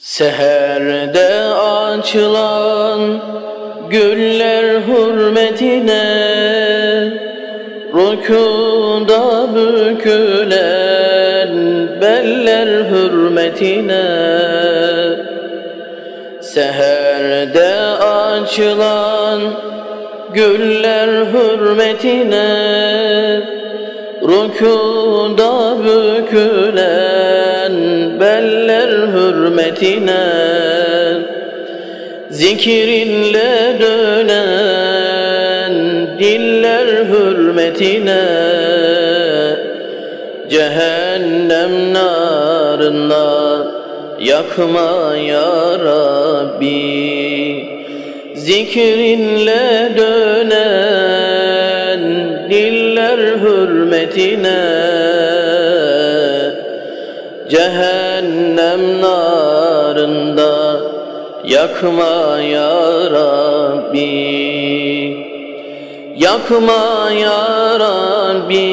Seherde açılan güller hürmetine Rükuda bükülen beller hürmetine. Seherde açılan güller hürmetine Rükuda bükülen beller hürmetine Zikrinle dönen diller hürmetine Cehennem narında yakma ya Rabbi. Zikrinle dönen diller hürmetine Cehennem narında yakma ya Rabbi. Yakma ya Rabbi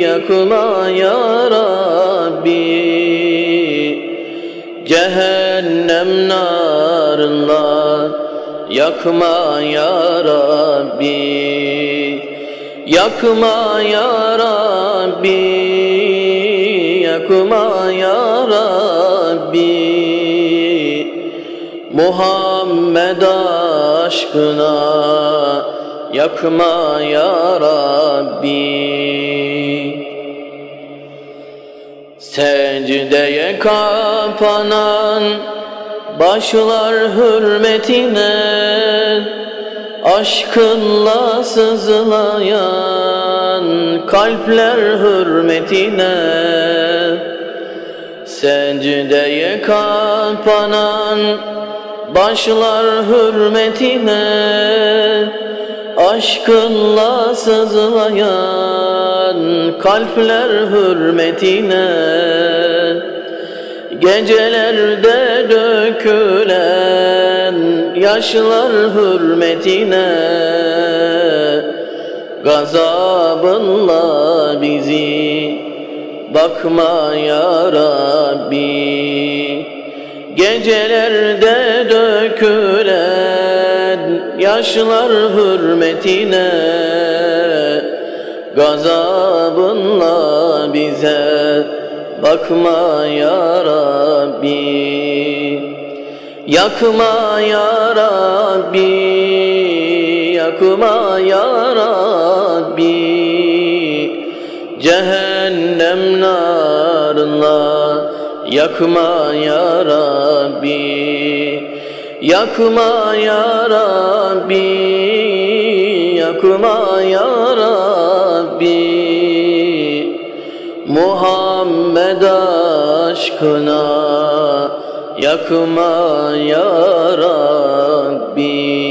Yakma ya Rabbi. Cehennem narında yakma ya Rabbi. Yakma ya Rabbi Yakma ya Rabbi. Muhammed aşkına yakma ya Rabbi. Secdeye kapanan başlar hürmetine Aşkınla sızlayan kalpler hürmetine Secdeye kapanan başlar hürmetine Aşkınla sızlayan kalpler hürmetine. Gecelerde dökülen yaşlar hürmetine Gazabınla bizi bakma ya Rabbi. Gecelerde dökülen yaşlar hürmetine Gazabınla bize bakma ya Rabbi. Yakma ya Rabbi Yakma ya Rabbi Cehennem narına yakma ya Rabbi Yakma ya Rabbi Yakma ya Rabbi. Muhammed aşkına yakma ya Rabbi